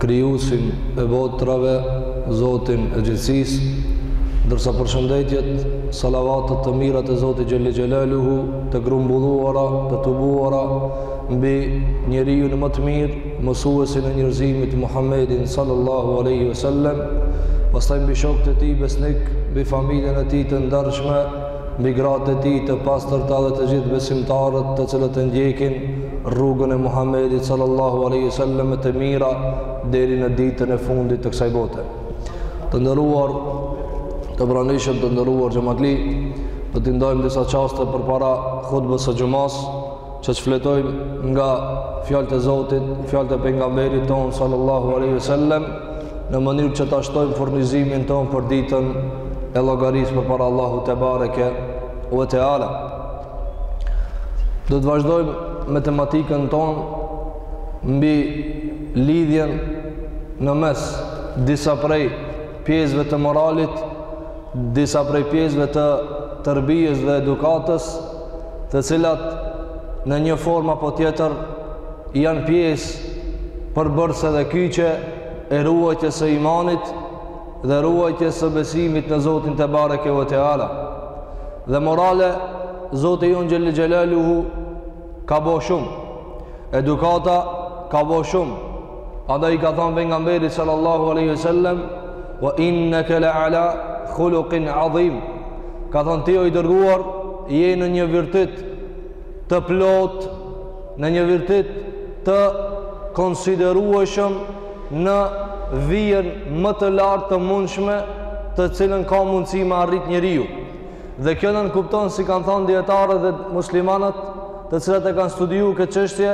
Krijuesin e botrave, Zotin e gjithësisë, ndërsa përshëndetjet, salavatet të mirat e Zotit xhel-le xhelaluhu, të grumbulluara, të tubuara, mbi njeriun më të mirë, mësuesin e njerëzimit Muhammedin sallallahu aleyhi ve sellem, pastaj mbi shokët e tij besnikë, mbi familjen e tij të ndershme, mbi gratë e tij të pastërta dhe të gjithë besimtarët të cilët e ndjekin rrugën e Muhammedit sallallahu alaihi wasallam të mira deri në ditën e fundit të kësaj bote. Të nderuar të pranishëm të nderuar xhamatli, do t'i ndajmë disa çaste përpara hutbës së xhumasë Që t'shfletojmë nga fjalët e Zotit, fjalët e pejgamberit tonë sallallahu alaihi wasallam në mënyrë që ta shtojmë furnizimin tonë për ditën e llogarisë përpara Allahut tebareke ue teala. Do të vazhdojmë me tematikën tonë mbi lidhjen në mes disa prej pjesëve të moralit, disa prej pjesëve të tërbijës dhe edukatës, të cilat në një formë apo tjetër janë pjesë përbërëse dhe kyçe e ruajtjes së imanit dhe ruajtjes së besimit në Zotin tebareke ue teala. Dhe morale, Zoti jonë xhel-le xhelaluhu ka bo shumë, edukata ka bo shumë, Andaj i ka thënë pejgamberit sallallahu alaihi wasallam, "Wa innaka la ala khuluqin adhim." Ka thënë ti o i dërguar, je në një virtyt të plotë, në një virtyt të konsiderueshëm në vijën më të lartë të mundshme të cilën ka mundësi me arrit njeriu. Dhe kjo nënkupton si kanë thënë dijetarët dhe muslimanët, të cilët e kanë studiu këtë çështje,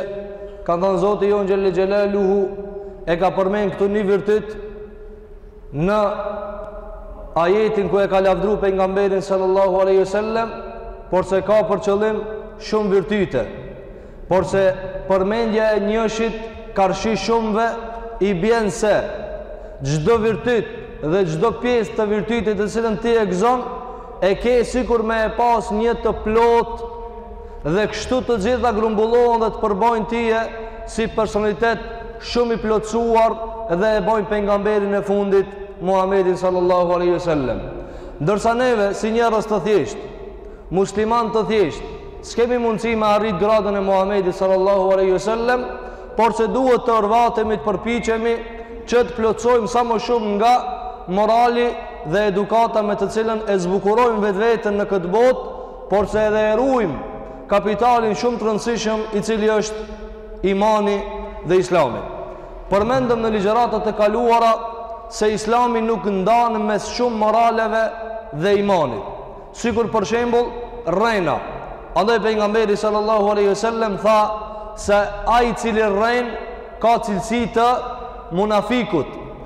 Kanë thënë Zoti jonë xhel-le xhelaluhu e ka përmend këtu një virtyt në ajetin ku e ka lavdru pejgamberin sallallahu aleyhi sallem porse ka për qëllim shumë virtyte porse përmendja e njëshit karshi shumëve i bjen se çdo virtyt dhe çdo pjesë të virtytit të cilën ti e gëzon e ke sikur me e pas një të plotë Dhe kështu të gjitha grumbullohen dhe të përbojnë tije si personalitet shumë i plotësuar dhe e bojnë pejgamberin e fundit Muhammedin sallallahu aleyhi ve sellem. Ndërsa neve si njerëz të thjeshtë, muslimanë të thjeshtë, s'kemi mundësi me arrit gradën e Muhammedit sallallahu aleyhi ve sellem, porse duhet të orvatemi të përpiqemi që të plotësojmë sa më shumë nga morali dhe edukata me të cilën e zbukurojmë vetveten në këtë botë por se edhe e ruajmë kapitalin shumë të rëndësishëm i cili është imani dhe islami. Përmendëm në ligjëratat e kaluara se islami nuk ndan mes shumë moraleve dhe imanit. Sikur për shembull, rrena. Andaj Pejgamberi sallallahu aleyhi sallem tha se ai i cili rrenë ka cilësi të munafikut.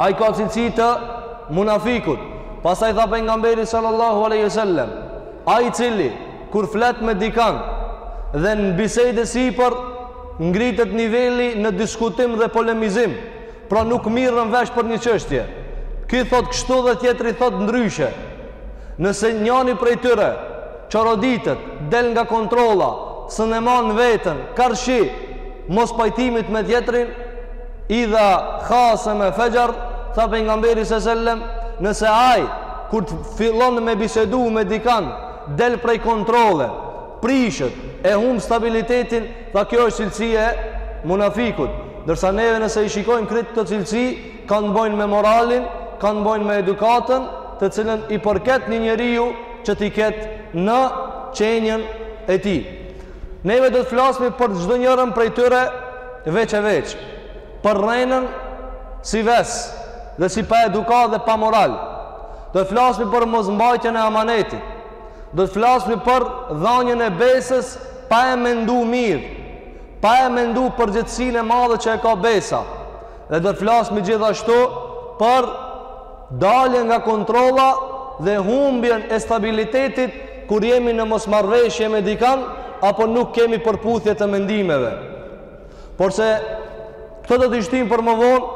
Ai ka cilësi të munafikut. Pastaj tha Pejgamberi sallallahu aleyhi sallem, ai i cili, kur flet me dikan, dhe në bisedë e sipër, ngritet niveli në diskutim dhe polemizim, pra nuk mirren vesh për një çështje. Ky thotë kështu dhe tjetri thotë ndryshe. Nëse njani prej tyre, Çoroditet, del nga kontrolla, s'un e man veten, karshi mos pajtimit me tjetrin, Idha khaseme fexher, tha Pejgamberi sa sellem, nëse ai kur të fillon me bisedu me dikan, del prej kontrolle, prishet, e humb stabilitetin, tha kjo është cilësi e munafikut, ndërsa neve nëse i shikojmë krejt këto cilësi, kanë me bo me moralin, kanë me bo me edukatën, të cilën i përket një njeriu që t'i ketë në qenien e tij. Neve do të flasmi për çdo njërën prej tyre veç e veç. Për rrenën si ves dhe si pa edukatë dhe pa moral. Do të flasmi për mosmbajtjen e amanetit. Do të flasmi për dhanien e besës pa e mendu mirë, pa e mendu përgjegjësinë e madhe që e ka besa Dhe do të flasmi gjithashtu për daljen nga kontrolla dhe humbjen e stabilitetit kur jemi në mosmarrëveshje me dikan apo nuk kemi përputhje të mendimeve. Porse këto do t'i shtim për më vonë,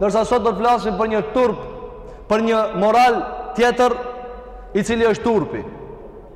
ndërsa sot do të flasim për një turp, për një moral tjetër i cili është turpi.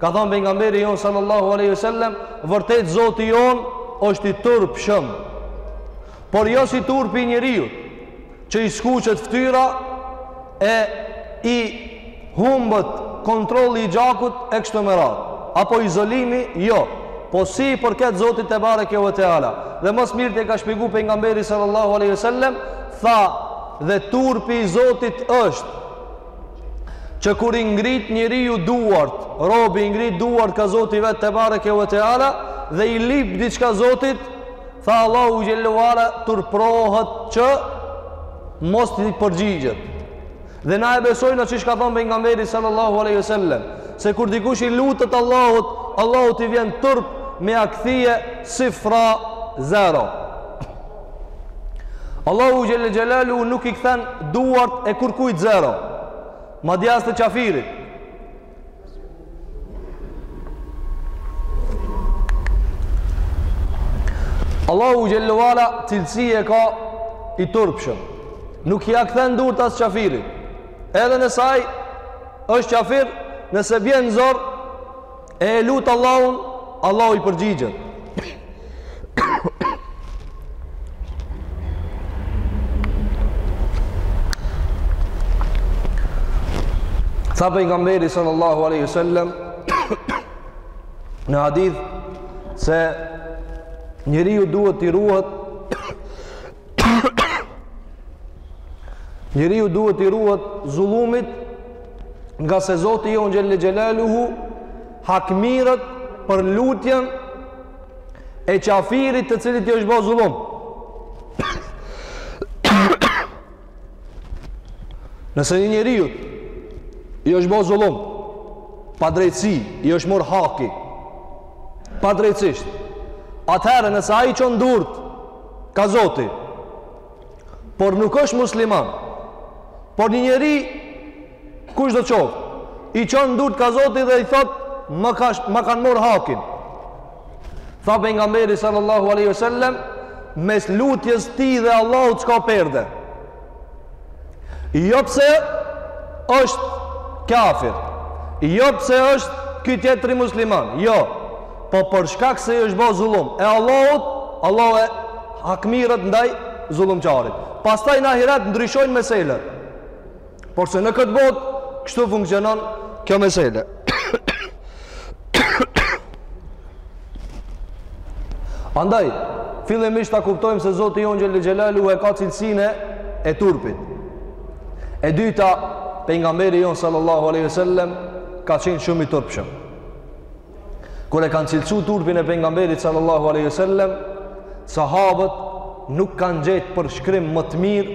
Ka thanë pejgamberi jonë sallallahu alaihi wasallam, vërtet Zoti jonë është i turpshëm. Por jo si turpi i njeriut që i skuqet ftyra e i humbet kontrolli i gjakut e kështu me radhë. Apo izolimi, jo. Po si i përket Zotit tebareke ve teala. Dhe ma s'mirti e ka shpjegu pejgamberi sallallahu alaihi wasallam, tha dhe turpi i Zotit është që kur i ngrit njeriu duart, robi i ngrit duart ka zoti i vet tebareke ve teala, dhe i lip diçka zotit, tha Allahu xhelle ve ala, turprohet që mos t'i përgjigjet. Dhe na e besojmë qysh ka thanë Pejgamberi sallallahu aleyhi sallem, se kur dikush i lutet Allahut, Allahut i vjen turp me ia kthy sifra zero. Allahu xhel-le xhelaluhu nuk i këthen duart e kurkujt zero. Madje as të qafirit. Allahu xhel-le ve ala cilësi e ka i turpshëm. Nuk ia këthen duart as qafirit. Edhe nëse ai është qafir nëse bjen n'zor E e lut Allahun, Allahu i përgjigjet. Tha pejgamberi sallallahu alaihi wasallam Në hadith Se njeriu duhet t'i ruhet Njeriu duhet t'i ruhet zullumit ngase Zoti jonë xhel-le xhelaluhu hakmirret për lutjen e qafirit të cilit i është bo zullum. Nëse një njeriu i është bo zullum, padrejtësi, i është morr haki, padrejtësisht, atëherë nëse ai i çon durt Kah Zoti. Por nuk është musliman. Por një njeri kushdo të qoftë, i çon durt kah Zoti dhe i thotë më ka ma kanë marr hakin. Tha pejgamberi sallallahu alaihi wasallam mes lutjes tij dhe Allahut s'ka perde. Jo pse është kafir. Jo pse është ky tjetri musliman. Jo. Po për shkak se i është bo zullum. E Allahut, Allahu e hakmirret ndaj zullumçarit. Pastaj në ahiret ndryshojnë meselet. Porse në këtë botë kështu funksionon kjo mesele. Andaj, fillimisht ta kuptojmë se Zoti jonë xhel-le xhelaluhu e ka cilësinë e turpit. E dyta, pejgamberi jonë sallallahu alaihi wasallam ka qenë shumë i turpshëm. Kur e kanë cilësu turpin e pejgamberit sallallahu alaihi wasallam, sahabët nuk kanë gjetë përshkrim më të mirë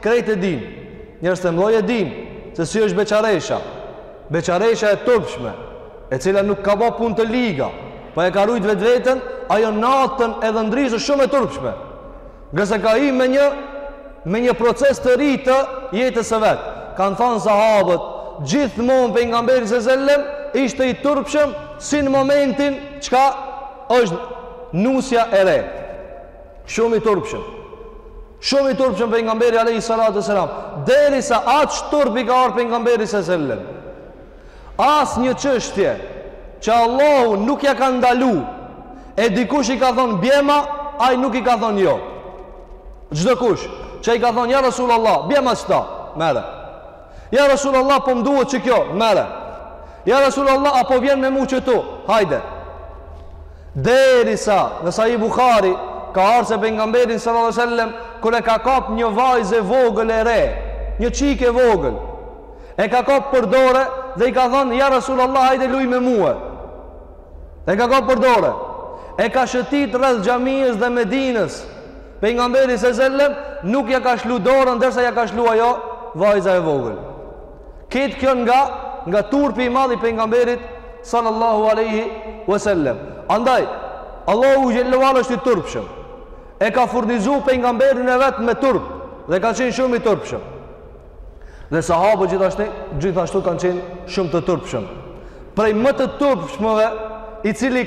Krejt e dinë, njerëzt e mëdhoj e dinë se si është beqaresha. Beqaresha e turpshme, e cila nuk ka ba punë të liga, po e ka rujt vetveten, ajo natën e dhëndrisë është shumë e turpshme. Ngase ka hy me një me një proces të ri të jetës së vet. Kanë thanë sahabët, gjithmonë pejgamberi se sellem ishte i turpshëm si në momentin çka është nusja e re. Shumë i turpshëm. Shumë i turpshëm pejgamberi alejhi salatu ve selam, derisa aq turp i ka ardhur pejgamberi salallahu alejhi ve selem. Asnjë çështje që Allahu nuk ja ka ndalu, e dikush i ka thonë bjema, ai nuk i ka thonë jo. Çdokush që i ka thonë ja Rasulullah, bjema qeta, merre. Ja Rasulullah po më duhet që kjo, merre. Ja Rasulullah a po vjen me mu qëtu, hajde. Derisa në Sahih Buhari ka ardh se pejgamberin sallallahu alajhi wasallam kur e ka kap një vajzë e vogël e re, një çikë e vogël, e ka kap për dore dhe i ka thonë ja Resulullah hajde luj me mue. E ka kap për dore. E ka shëtit rreth xhamisë dhe Medinës. Pejgamberi sallallahu alajhi wasallam nuk ja ka shlu dorën derisa ja ka shlu ajo vajza e vogël. Këtë kjo nga, nga turpi i madh i pejgamberit, sallallahu aleyhi vësallem. Andaj, Allahu xhele ve ala është i turpshëm. E ka furnizu pejgamberin e vet me turp, dhe ka qenë shumë i turpshëm. Dhe sahabët gjithashtu, gjithashtu kanë qenë shumë të turpshëm. Prej më të turpshmëve, i cili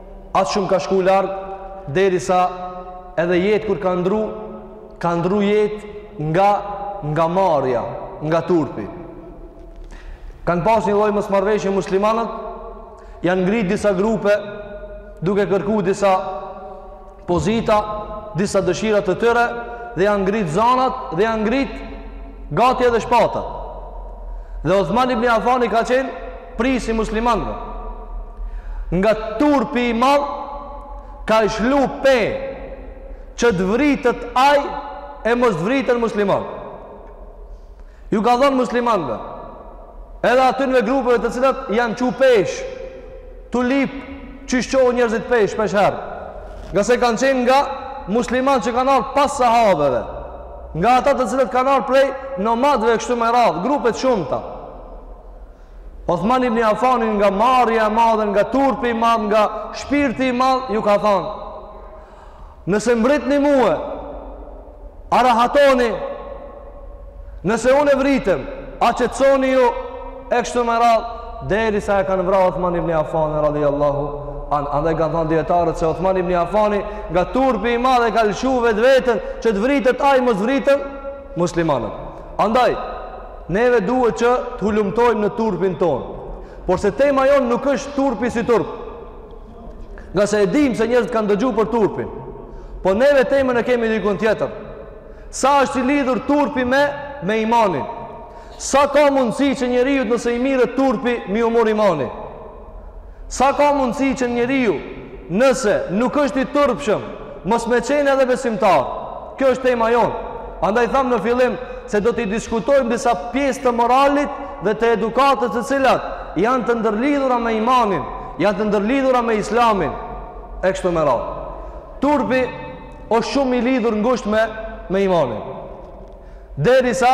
Aq shumë ka shku larg derisa edhe jetë kur ka ndru, ka ndru jetë nga nga marrja, nga turpi. Kan pas një lloj mosmarrëveshje muslimanët, janë ngrit disa grupe duke kërku disa pozita, disa dëshira të tyre dhe janë ngrit zanat dhe janë ngrit gati edhe shpatat. Dhe Othman ibn Afani ka qenë prijsi muslimanëve. Nga turpi i madh ka lshu pe që të vritet ai e mos të vriten musliman. Ju ka thanë muslimanëve edhe atyne grupeve të cilat janë çu peshë Tu lyp, qysh çohen njerëzit pesh, shpeshherë. Ngase kanë qenë nga musliman që kanë ardh pas sahabeve. Nga ata të cilët kanë ardh prej nomadve e kështu me radhë, grupe të shumta. Othman ibn Afanin nga marrja e madhe, nga turpi i madh, nga shpirti i madh, ju ka thanë. Nëse më vritni mue, a rahatoni? Nëse unë e vritem, a qetësoni ju? E kështu me radhë, derisa e kanë vra Othman ibn Affan radhiyallahu an. Andaj kanë thënë dijetarët se Othman ibn Affani nga turpi i madh e ka lëshu vetveten që të vritet ai mos vriten muslimanët. Andaj neve duhet që të hulumtojmë në turpin tonë. Porse tema jonë nuk është turpi si turp. Ngase e dim se njerëzit kanë dëgju për turpin. Po neve temën e kemi dikun tjetër. Sa është i lidhur turpi me, me imanin? Sa ka mundësi që njeriu nëse i mirret turpi, me iu marr imani? Sa ka mundësi që njeriu nëse nuk është i turpshëm, Mos me qenë edhe besimtar. Kjo është tema jonë. Andaj thamë në fillim se do t'i diskutojmë disa pjesë të moralit dhe të edukatës të cilat janë të ndërlidhura me imanin, janë të ndërlidhura me islamin, e kështu me radhë. Turpi është shumë i lidhur ngushtë me, me imanin. Derisa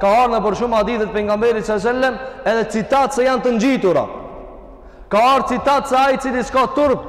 ka ardhë nëpër shumë hadithe t'pejgamberit a.s. sellem edhe citat se janë të ngjitura. Ka ardhë citat se ai i cili s'ka turp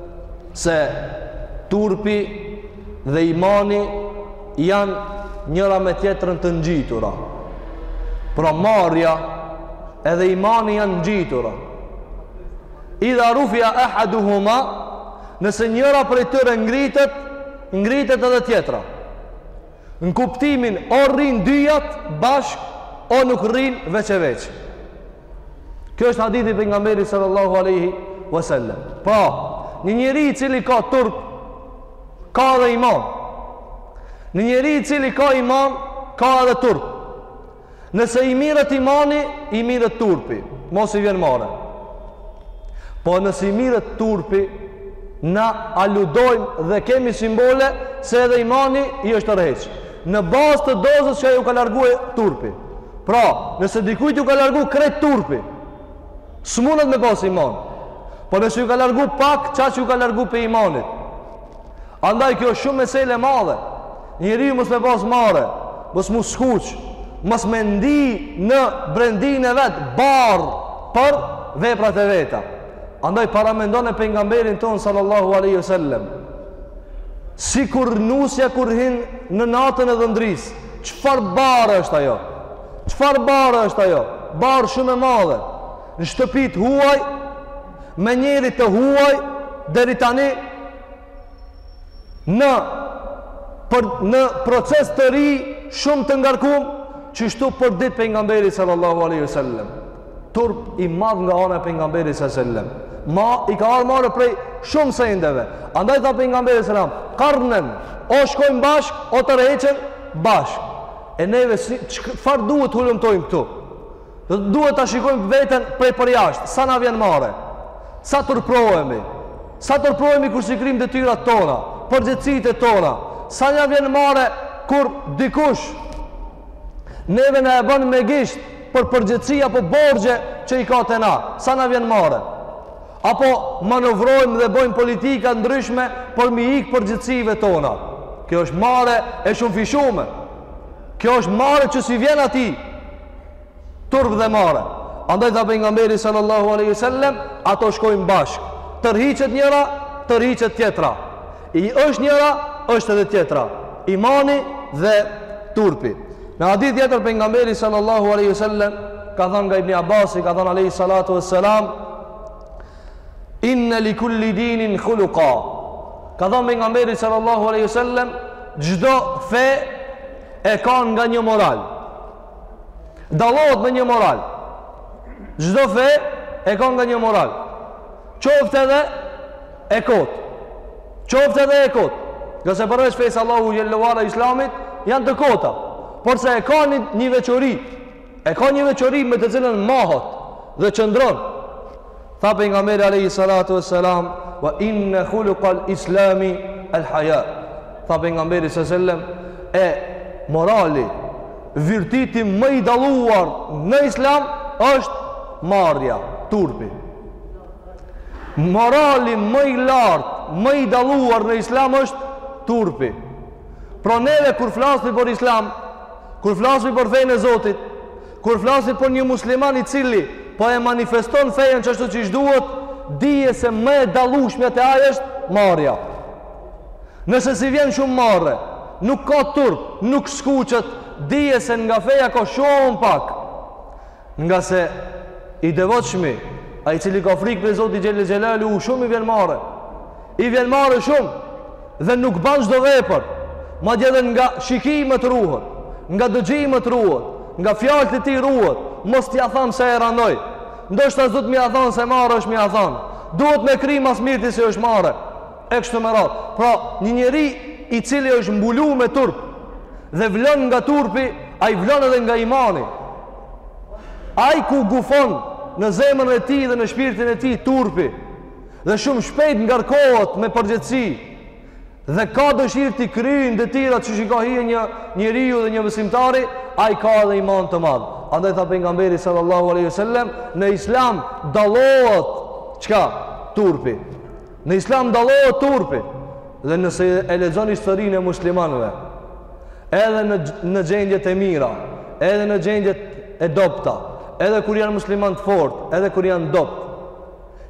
se turpi dhe imani janë njëra me tjetrën të ngjitura. Pra marrja edhe imani janë ngjitura. Idha rufia ahaduhuma, nëse njëra prej tyre ngritet, ngritet edhe tjetra. N'kuptimin o rrinë dyjat bashkë o nuk rrinë veç e veç. Kjo është hadithi i pejgamberit sallallahu alaihi wasallam. Pra, një njeri i cili ka turp ka edhe iman. Një njeri i cili ka iman ka edhe turp. Nëse i mirret imani, i mirret turpi. Mos i vjen marre. Po nëse i mirret turpi, na aludojmë dhe kemi simbole se edhe imani i është tërheq. Në bazë të dozës që iu ka largu turpi. Pra, nëse dikujt iu ka largu krejt turpi, s'mundet me pas iman. Po nëse iu ka largu pak, qaq iu ka largu prej imanit. Andaj kjo është shumë mesele e madhe. Njeriu mos me pas marre, mos m'u skuq, mos me ndi në brendinë e vet, barrë për veprat e veta. Andaj paramendone pejgamberin tonë sallallahu aleyhi wasallam. Sikur nusja kur hin në natën e dhëndrisë, çfarë barrë është ajo? Çfarë barrë është ajo? Barrë shumë e madhe. Në shtëpi t'huaj, me njeri të huaj deri tani nëpër, në proces të ri shumë të ngarkum qeshtu përditë pejgamberi sallallahu aleyhi wasallam turp i madh nga ana e pejgamberit sallam ma i ka ardhë marre prej shumë sendeve andaj tha pejgamberi sallam karnen o shkojnë bashkë o tërheqen bashkë e neve si, çfarë duhet t'hulumtojmë këtu Duhet ta shikojmë veten prej përjashtë, sa na vjen marre. Sa turprohemi. Sa turprohemi kur s'i krym detyrat tona, përgjegjësitë tona. Sa na vjen marre kur dikush neve na e bën me gisht për përgjegjësi apo borxhe që i ka te na. Sa na vjen marre. Apo manovrojmë dhe bëjmë politika t'ndryshme për m'i ik përgjegjësive tona. Kjo është marre e shumëfishume. Kjo është marre që s'i vjen atij. turp dhe marre. Andaj tha pejgamberi sallallahu alaihi wasallam, ato shkojnë bashkë. Tërhiqet njëra, tërhiqet tjetra. I është njëra, është edhe tjetra. Imani dhe turpi. Në hadith tjetër pejgamberi sallallahu alaihi wasallam ka thënë nga Ibni Abbasi, ka thënë alaihi salatu wassalam, Inna li kulli dinin khuluqa. Ka thënë pejgamberi sallallahu alaihi wasallam, çdo fe e ka nga një moral. Dallohet me një moral. Çdo fe e ka nga një moral. Qoftë edhe e kotë. Qoftë edhe e kotë. Ngase përveç fesë së Allahut xhele ue ala, Islamit, janë të kota. Porse e ka një, një veqori. E ka një veqori me të cilën mbahet dhe qëndron. Tha pejgamberi alayhi salatu wassalam, "Wa inna khuluqa al-islami al-haya." Tha pejgamberi sallallahu alaihi wasallam, e morali, virtyti më i dalluar në islam është marrja, turpi. Morali më i lartë, më i dalluar në islam është turpi. Pra neve kur flasim për islam, kur flasim për fenë e Zotit, Kur flasim për një musliman i cili po e manifeston fenë qashtu qysh duhet, dije se më e dallushmja te ai është marrja. Nëse s'i vjen shumë marre, nuk ka turp, nuk skuqet, dije se nga feja ka shumë pak. Ngase i devotshmi, ai i cili ka frikë prej Zotit xhele xhelaluhu, shumë i vjen marre. I vjen marre shumë. Dhe nuk ban çdo vepër, madje edhe nga shikimet ruhet, nga dëgjimet ruhet, nga fjalët e tij ruhet, mos t'ia tham se e randoj. Ndoshta s'do të m'ia thanë se marre është me ia thanë. Duhet me kry ma s'mirti se është marre. E kështu me radhë. Pra, një njeri i cili është mbulu me turp dhe vlon nga turpi, ai vlon edhe nga imani. Ai ku gufon në zemrën e tij dhe në shpirtin e tij turpi, Dhe shumë shpejt ngarkohet me përgjegjësi dhe ka dëshirë t'i kryejë detyrat që i ka hije një njeriu dhe një besimtari, ai ka edhe iman të madh. Andaj tha pejgamberi sallallahu alaihi wasallam, në Islam dallohet çka? Turpi. Në Islam dallohet turpi. Dhe nëse e lexon historinë e muslimanëve, edhe në në gjendjet e mira, edhe në gjendjet e dobta, edhe kur janë muslimanë të fortë, edhe kur janë dobtë,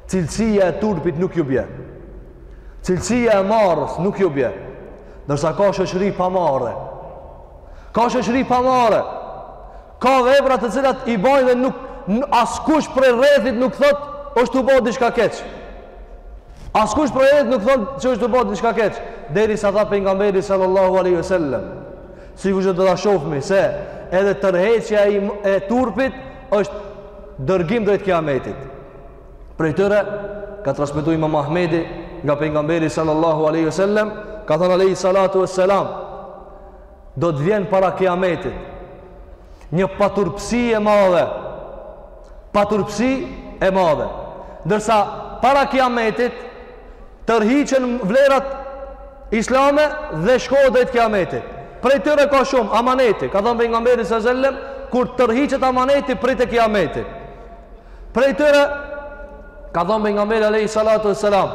Cilësia e turpit nuk ju bje. Cilësia e marrës nuk ju bje. Ndërsa ka shoqëri pa marre. Ka shoqëri pa marre. Ka vepra të cilat i bajnë dhe nuk askush prej rrethit nuk thot është tu bo diçka keq. Askush prej rrethit nuk thot që është tu bo diçka keq. Derisa tha pejgamberi sallallahu aleyhi sallam. Sikur që do ta shofmi se edhe tërheqja e turpit është dërgim drejt kiametit. Prej tyre, ka transmetu imam Ahmedi nga pejgamberi sallallahu aleyhi ve sellem, ka thënë aleyhi salatu ve selam, do të vjen para kiametit, një paturpsi e madhe, paturpsi e madhe, ndërsa para kiametit, tërhiqen vlerat islame dhe shkohet drejt kiametit. Prej tyre ka shumë, amaneti, ka thënë pejgamberi sallallahu aleyhi ve sellem, kur tërhiqet amaneti, prite kiametin. Prej tyre ka thënë pejgamberi alayhi salatu wassalam,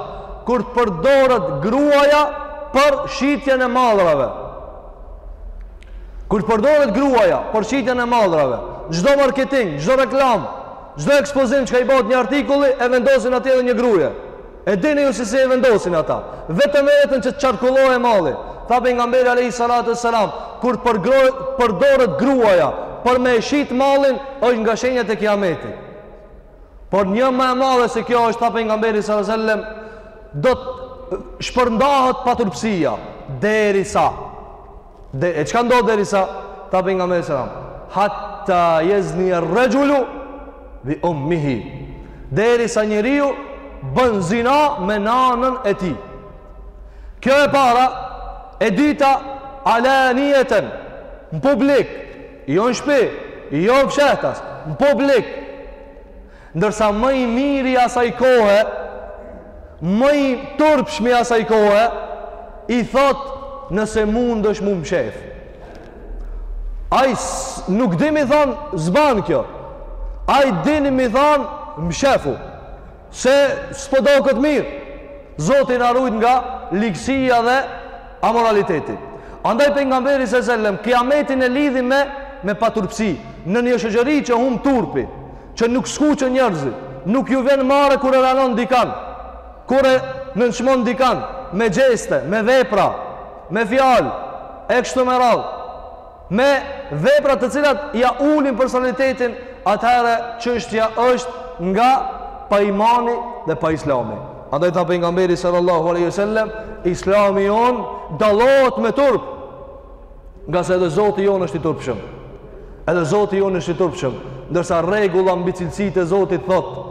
kur të përdoret gruaja për shitjen e mallrave. Kur të përdoret gruaja për shitjen e mallrave, çdo marketing, çdo reklam, çdo ekspozim që i bëhet një artikulli e vendosin atje edhe një gruje. E dini ju se si e vendosin ata? Vetëm e vetëm që të qarkullohet malli. Tha pejgamberi Alejhi Salatu e Selam, kur përdoret gruaja për me e shitë mallin, është nga shenjat e kiametit. Por një më e madhe se kjo është, tha pejgamberi Salatu e Selam, do të shpërndahet paturpsia, derisa. Dhe e çka ndodh derisa tha pejgamberi sallallahu alajhi wasallam, hatta yazni ar-rajulu bi ummihi. Derisa njeriu bën zina me nanën e tij. Kjo e para, e dyta, alaniyatan, në publik, jo në shpi, jo në fshehtas, në publik. Ndërsa më i miri i asaj kohe, më i turpshmi i asaj kohe, i thot nëse mundesh mu mshef. Ai nuk di mi thanë s'ban kjo. Ai din mi thanë mshefu. Se s'po doket mirë. Zoti na rujt nga ligësia dhe amoraliteti. Andaj pejgamberi alejhi selam, kiametin e lidhi me, me paturpsi, në një shoqëri që humb turpi, që nuk skuqen njerëzit, nuk ju vjen marre kur e ranon dikan, kur e nënçmon dikan me gjeste, me vepra, me fjalë, e kështu me radhë, me vepra të cilat ja ulin personalitetin, atëherë çështja është nga pa imani dhe pa islami. Andaj tha pejgamberi sallallahu alaihi wasallam, Islami jonë dallohet me turp. Ngase edhe Zoti jonë është i turpshëm. Edhe Zoti jonë është i turpshëm, ndërsa rregulla mbi cilësitë e Zotit thotë,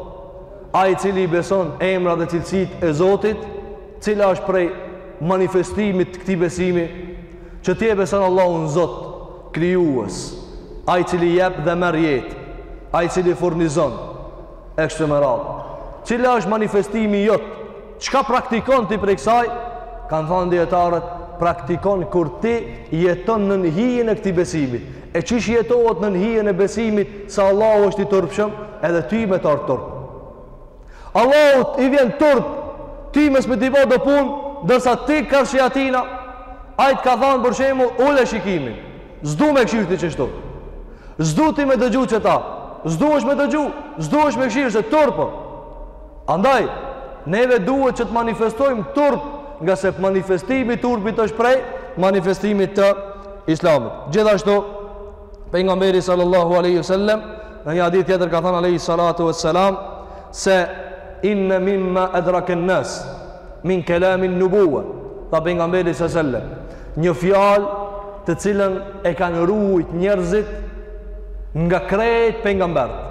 ai i cili i beson emra dhe cilësitë e Zotit, cila është prej manifestimit të këtij besimi, që ti e beson Allahun Zot, krijues, ai i cili jep dhe merr jetë, ai i cili furnizon, e kështu me radhë. Cila është manifestimi jot Çka praktikon ti prej kësaj? Kanë thanë dijetarët, praktikon kur ti jeton nën hijen e këtij besimi. E çish jetohet nën hijen e besimit se Allahu është i turpshëm, edhe ty me t'ardh turp. Allahu i vjen turp ty me s'me t'i ba do punë, ndërsa ti karshi atina, ai të ka thënë për shembull, ule shikimin. S'du me kshyrë ti çështu. S'du ti me dëgju qëta. S'duhet me dëgju, s'duhet me kshyrë se turp. Andaj, neve duhet që të manifestojmë turp, ngase manifestimi i turpit është prej manifestimit të Islamit. Gjithashtu, pejgamberi sallallahu alaihi wasallam në një hadith tjetër ka thanë alaihi salatu wassalam se inna mimma adraka an-nas min kalam an-nubuwa. Tha pejgamberi sallallahu alaihi wasallam, një fjalë të cilën e kanë rujt njerëzit nga krejt pejgamberët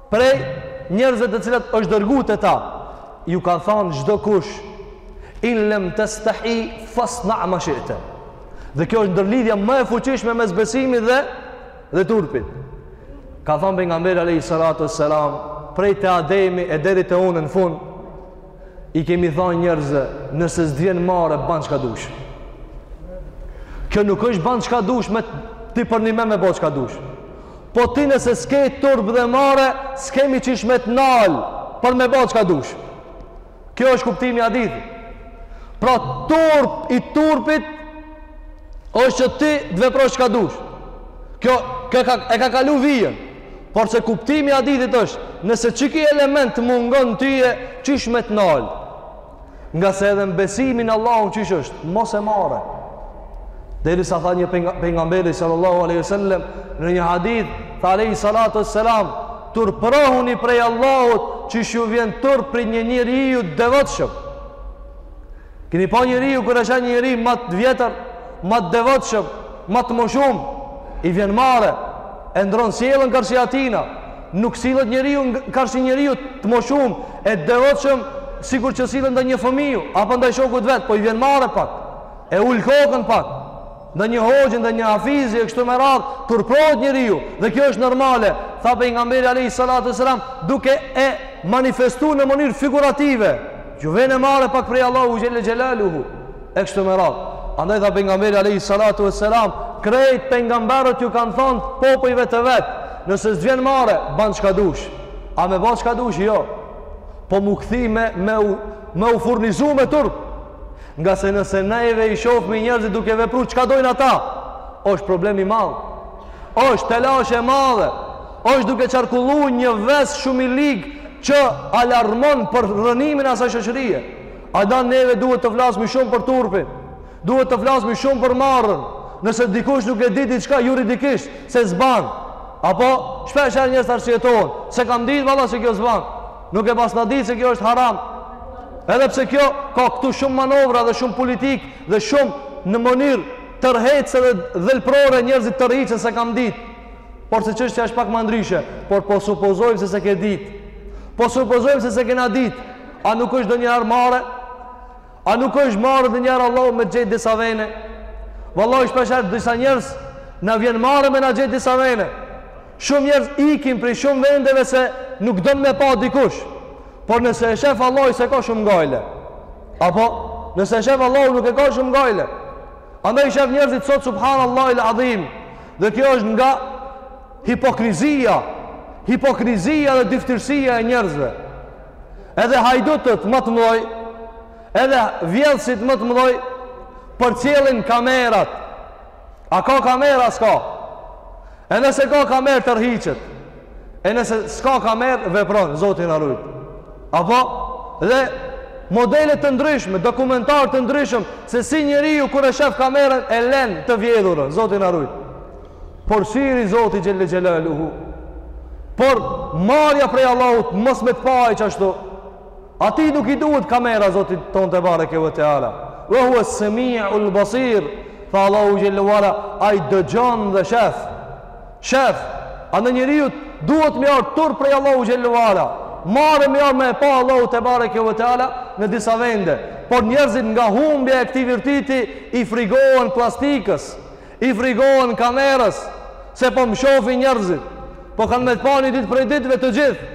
Prej njerëzve të cilët është dërguar te ta, ju ka thanë çdokush in lam tastahi fasna ma shi'ta. Dhe kjo është ndërlidhja ma e fuqishme mes besimit dhe dhe turpit. Ka thanë pejgamberi alayhi salatu wassalam, prej te Ademi e deri te unë në fund, i kemi thanë njerëzve, nëse s't'vjen marre, ban çka dush. Kjo nuk është ban çka dush me ti përnime me bo çka dush. Po ti nëse s'ke turp dhe marre, s'kemi çish me të nalë për me bo çka dush. Kjo është kuptimi i hadithit. Pra turp i turpit është që ti të veprosh çka dush. Kjo ka, ka, e ka kalu vijën. Porse kuptimi i hadithit është, nëse çiki element të mungon tyje, çish me të nalë. Ngase edhe në besimin n'Allahun qysh është, mos e marre. Derisa tha një pejgamberi sallallahu aleyhi sallem, në një hadith, tha aleyhi sallatu sallam, turprohuni prej Allahut qysh ju vjen turp prej një njeriu të devotshëm. Keni pa njeriu karshi një njeri ma të vjetër, ma të devotshëm, ma të moshum, i vjen marre, e ndron sjelljen karshi atina, nuk sillet njeriu karshi njeriut të moshum, e të devotshëm, sikur që sillet ndaj një fëmiu, apo ndaj shokut vet, po i vjen marre pak, e ul kokën pak, ndaj një hoxhi ndaj një hafizi e kështu me radh turprohet njeriu dhe kjo është normale tha pejgamberi alayhi salatu selam duke e manifestuar në mënyrë figurative ju vjen marre pak prej Allahu xhelle xhelaluhu e kështu me radh andaj tha pejgamberi alayhi salatu selam krejt pejgamberët ju kanë thënë popujve të vet nëse s'vjen marre ban çka dush a me ban çka dush jo po mu kthi me me u, me u furnizu me turp Ngase nëse neve i shofmi njerëzit duke vepru, çka dojnë ata? është problem i madh. është telashe e madhe. është duke qarkullu një ves shumë i lig që alarmon për rrënimin e asaj shoqërie. Andaj neve duhet të flasmi shumë për turpin. Duhet të flasmi shumë për marren. Nëse dikush nuk e di diçka juridikisht se s'ban. Apo, shpeshherë njerëzit arsyetohen. S'e kam ditë, valla, se kjo s'ban. Nuk e paskna ditë se kjo është haram. Edhe pse kjo ka këtu shumë manovra dhe shumë politikë dhe shumë në mënyrë tërheqëse dhe dhelprore njerëzit tërhiqen s'e kam ditë. Por se çështja është pak ma ndryshe, por po supozojmë se s'e ke ditë. Po supozojmë se s'e kena ditë. A nuk është ndonjë herë marre? A nuk është marre ndonjë herë Allahu me të gjet disa vene? Vallahi shpeshherë disa njerëz na vjen marre me na gjet disa vene. Shumë njerëz ikin prej shumë vendeve se nuk don me e pa dikush. Por nëse e shef Allahu s'e ka shumë gajle. Apo nëse e shef Allahu nuk e ka shumë gajle. Andaj i shef njerëzit sot subhanallahil adhim. Dhe kjo është nga hipokrizia, hipokrizia dhe dyfytyrësia e njerëzve. Edhe hajdutët ma të mëdhoj, edhe vjedhësit ma të mëdhoj përcjellin kamerat A ka kamerë, a s'ka? E nëse ka kamerë, tërhiqet. E nëse s'ka kamerë, vepron, Zoti na rujt. Apo, dhe modele të ndryshme, dokumentarë të ndryshëm, se si njeriu kur e shef kamerën, e len të vjedhurën, Zoti na rujt. Por syri i Zotit xhelle xhelaluhu. Por marrja prej Allahut, mos me të pa edhe ashtu, Atij nuk i duhet kamera Zotit tonë tebareke ve teala. Wa huwa as-sami'ul basir. Tha Allahu jalla wala ai dëgjon dhe shef. Shef, andaj njeriut duhet me i ardh turp prej Allahu jalla wala. Marre me i ardh me e pa Allahu tebareke ve teala në disa vende, por njerëzit nga humbja e këtij virtyti i frigohen plastikës. I frigohen kamerës se po më shofin njerëzit. Po kanë me të pa një ditë prej ditëve të gjithë.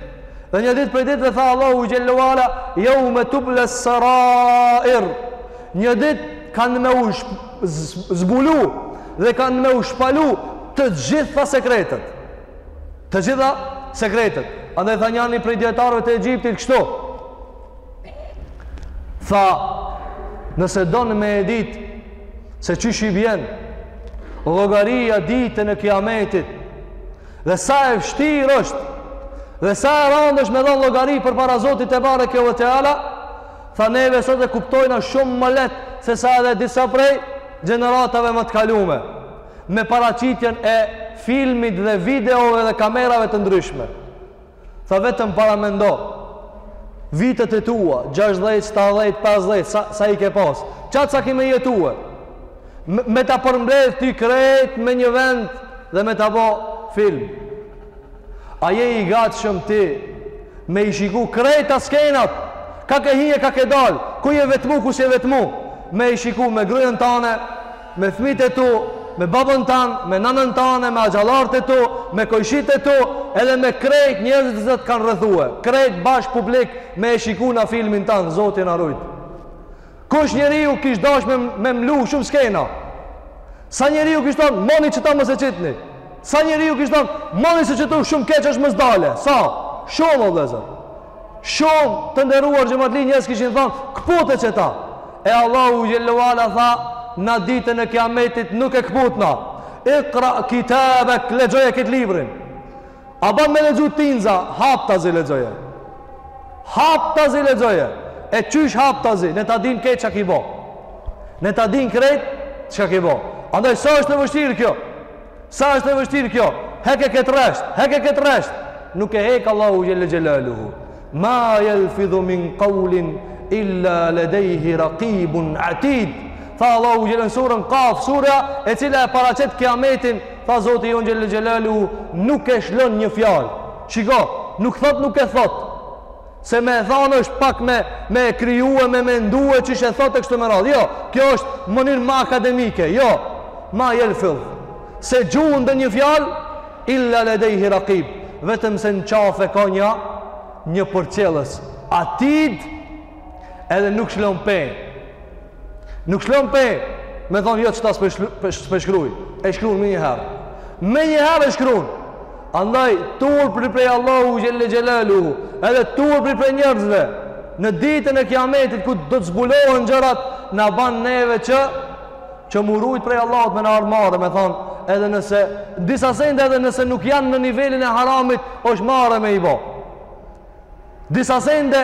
Dhe një ditë prej ditëve tha Allahu xhelle ve ala, "Yawma tubla sarair." Një ditë kanë me u zbulu dhe kanë me u shpalu të gjitha sekretet. Të gjitha sekretet. Andaj tha njani prej dijetarëve të Egjiptit kështu, Tha, nëse don me e ditë se qysh i vjen llogaria ditën e kiametit, dhe sa e vështirë është, dhe sa e randë është me dhonë llogari përpara Zotit tebareke ve teala, tha neve sot e kuptojna shumë më lehtë sesa edhe disa prej gjeneratave më të kalume, me paraqitjen e filmit dhe videove dhe kamerave të ndryshme. Tha vetëm paramendo vitet e tua, 60, 70, 50, sa, sa i ke pas, qaq sa ki me jetue, me, me ta përmbledh ty krejt me një vend dhe me ta bo film. A je i gatshëm ti me i shiku krejt ato skenat, ka ke hi e ka ke dal, ku je vetmu, ku si je vetmu, me i shiku me grujën tane, me fëmijët e tu, me babën tan, me nanën tane, me axhallarët e tu, me kojshitë e tu, edhe me krejt njerëzit që të kanë rrethue, krejt bashkë publik me e shiku në filmin tan, Zoti na rujt. Kush njeriu kish dash me, me mlu shumë skena? Sa njeriu kish thonë, moni qeta mos e qitni. Sa njeriu kish thonë, moni se qetu shumë keq është mos dalë. Sa? Shumë, o vlezër. Shumë të nderuar xhematli njerëz kishin thonë, këpute qeta. E Allahu xhel-le ve ala tha na ditën e kiametit nuk e këputna. Ikra kitabek, lexoje këtë librin. A ban me lexu tinza, haptazi lexoje. Haptazi lexoje. E qysh haptazi, ne ta din krejt çka ki bo. Ne ta din krejt çka ki bo. Andaj sa është e vështirë kjo? Sa është e vështirë kjo? Heke këtë resht, heke këtë resht. Nuk e hek Allahu xhel-le xhelaluhu. Ma yalfidhu min qawlin illa ladayhi raqibun atid. Tha Allahu xhel-le n'suren Kaf, sura e cila e paraqet kiametin, tha Zoti jonë xhel-le xhelaluhu, nuk e shlon një fjalë. Shiko, nuk thot nuk e thot. Se me e thanë është pak me, me e krijue, me mendue qysh e thot e kështu me radhë. Jo, kjo është mënyrë ma akademike. Jo, ma yalfidh. S'e gjuen ndonjë fjalë, Illa ledejhi rakib, vetëm se në qafë e ka një, një përcjellës. Atid, edhe nuk shlon pe. Nuk shlon pe, me thonë, jo qeta s'pe shkruj, e shkruun menjëherë. Menjëherë e shkruun. Andaj, turpi prej Allahu xhel-le xhelaluhu edhe turpi prej njerëzve, në ditën e kiametit, ku do të zbulohen gjërat, na ban neve që, që me u rujt prej Allahut me na ardhë marre, me thonë, edhe nëse, disa sende edhe nëse nuk janë në nivelin e haramit, është marre me i bo. Disa sende,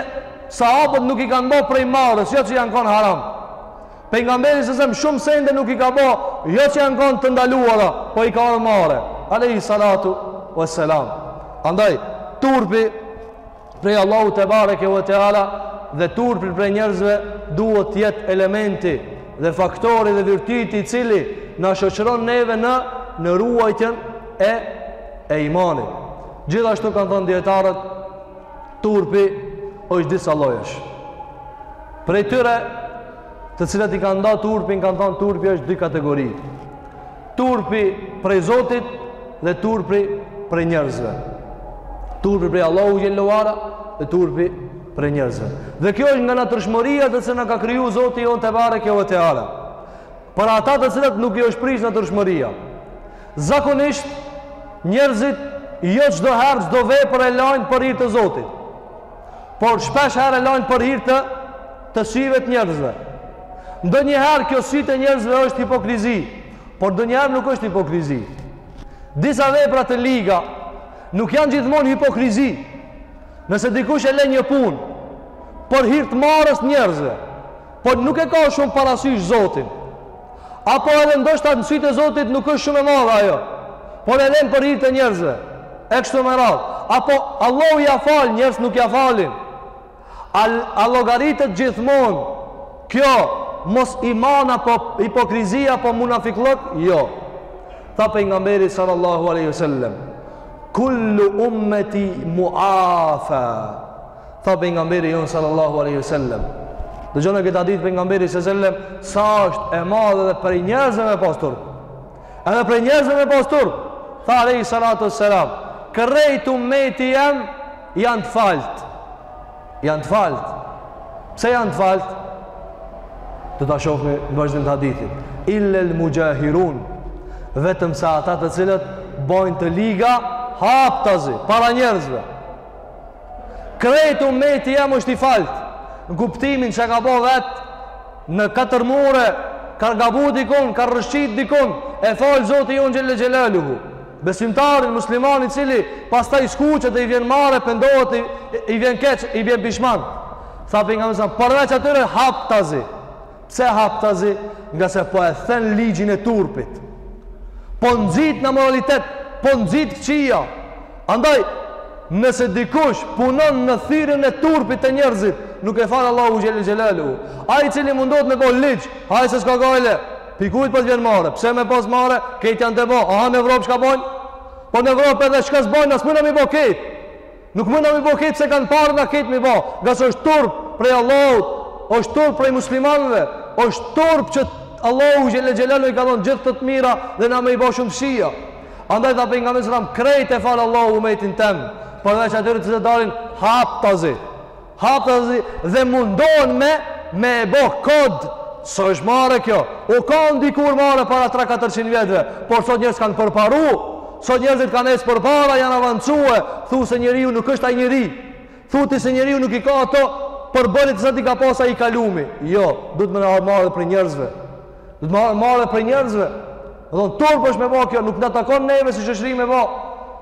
sahabët nuk i kanë bo prej marres, jo që janë konë haram. Pejgamberi alejhi selam, shumë sende nuk i ka bo, jo që janë konë të ndaluara, po i ka ardhë marre. Alejhi salatu ve selam. Andaj, turpi, prej Allahu tebareke ve teala dhe turpi prej njerëzve duhet të jetë elementi dhe faktori dhe virtyti i cili na shoqëron neve në në ruajtjen e e imanit. Gjithashtu kanë thënë dijetarët turpi është disa llojesh. Prej tyre të cilët i kanë nda turpin kanë thënë turpi është dy kategori. Turpi prej Zotit dhe turpi prej njerëzve. Turpi prej Allahu xhelle ve ala dhe turpi prej njerëzve. Dhe kjo është nga natyrshmëria të cilën na ka kriju Zoti jonë tebareke ve teala. Për ata të cilët nuk i është prishë natyrshmëria. Zakonisht njerëzit jo çdo herë çdo vepër e lajnë për hir të Zotit. por shpesh herë e lajnë për hir të të syve të njerëzve. Ndonjëherë kjo sytë e njerëzve është hipokrizi, por ndonjëherë nuk është hipokrizi. Disa vepra të liga nuk janë gjithmonë hipokrizi. Nëse dikush e lë një punë për hir të marres të njerëzve, Por nuk e ka shumë parasysh Zotin. Apo edhe ndoshta në sytë e Zotit nuk është shumë e madhe ajo. Por e lën për hir të njerëzve. E kështu me radhë. Apo Allahu ia fal, njerëzit nuk ia falin. A, a llogaritet gjithmonë kjo mos iman apo hipokrizi apo munafikllëk? Jo. Tha pejgamberi sallallahu alaihi wasallam, "Kullu ummati mu'afa." Tha pejgamberi jonë sallallahu alaihi wasallam. Dëgjoni këtë hadith të pejgamberit sallallahu alaihi wasallam sa është e madhe edhe prej njerëzve me pas turp. Edhe prej njerëzve me pas turp. Tha alaihi salatu wassalam, "Krejt ummeti jem janë të falt." Janë të falt. Pse janë të falt? Do ta shohim në vazhdim të hadithit. Illa al-muxhahirun. Vetëm se ata të cilët bojnë të liga haptazi para njerëzve. Krejt umeti jem është i falt. Në kuptimin që ka bo vet në katër mure, ka gabu dikun, ka rrëshqit dikun, e fal Zoti jonë xhelle xhelaluhu. Besimtarin, musliman i cili pastaj skuqet e i vjen marre, pendohet, i, i vjen keq, i bjen pishman. Tha pejgamberi a.s., përveç atyre, haptazi. Pse haptazi? Ngase po e then ligjin e turpit. Po nxit në amoralitet, po nxit këqija. Andaj, nëse dikush punon në thyerjen e turpit te njerëzit, nuk e fal Allahu xhelle xhelaluhu. Ai i cili mundohet me bo ligj, hajt se s'ka gajle, pi kujt po të vjen marre, pse me pas marre, krejt janë tu bo, aha në Evropë çka bojnë? Po në Evropë edhe çka s'bojnë, a s'mund me i bo krejt. Nuk mund na me bo këtë se ka marre na këtë me bo, ngase është turp prej Allahut, është turp prej muslimanëve, është turp që Allahu Xhele Xhelaluhu i ka dhonë gjithë këto të mira dhe na me i bo fshehtësia. Andaj tha Pejgamberi a.s., krejt e falë Allahu umetin tem, përveç atyre që dalin haptazi. Haptazi dhe mundohen me me e bo kod se është marre kjo u kan dikur marre para 3-400 vjetëve por sot njerëzit kanë përparu sot njerëzit kanë ec përpara janë avancu thu se njeriu nuk është ai njeri thu ti se njeriu nuk i ka ato përbërës çë i ka pas i kalumi jo, duhet me na ardh marre prej njerëzve Duhet me ardh marre prej njerëzve. Me thonë turp është me bë kjo, nuk na takon neve si shoqëri me bë.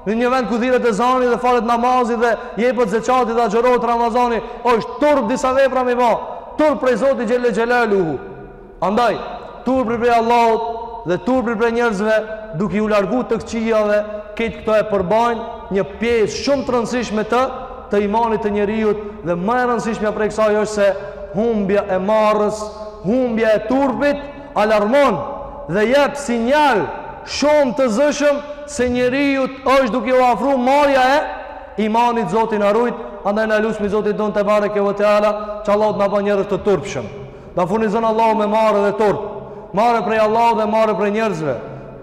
Në një vend ku thirret ezani dhe falet namazi dhe jepet zeqati dhe agjërohet Ramazani, është turp disa vepra me i bë. Turp prej Zotit Xhele Xhelaluhu. Andaj, turpi prej Allahut dhe turpi prej njerëzve, duke iu largu të këqijave, këtë këto e përbëjnë një pjesë shumë të rëndësishme të të imanit të njeriut dhe më e rëndësishmja prej kësaj është se humbja e marres, humbja e turpit alarmon dhe jep sinjal shumë të zëshëm se njeriut është duke iu afru marrja e imanit Zoti na rujt, andaj na lusmi Zotin tonë tebareke ve teala që Allahu të na bën njerëz të turpshëm. Na furnizon Allahu me marre dhe turp. Marre prej Allahut dhe marre prej njerëzve.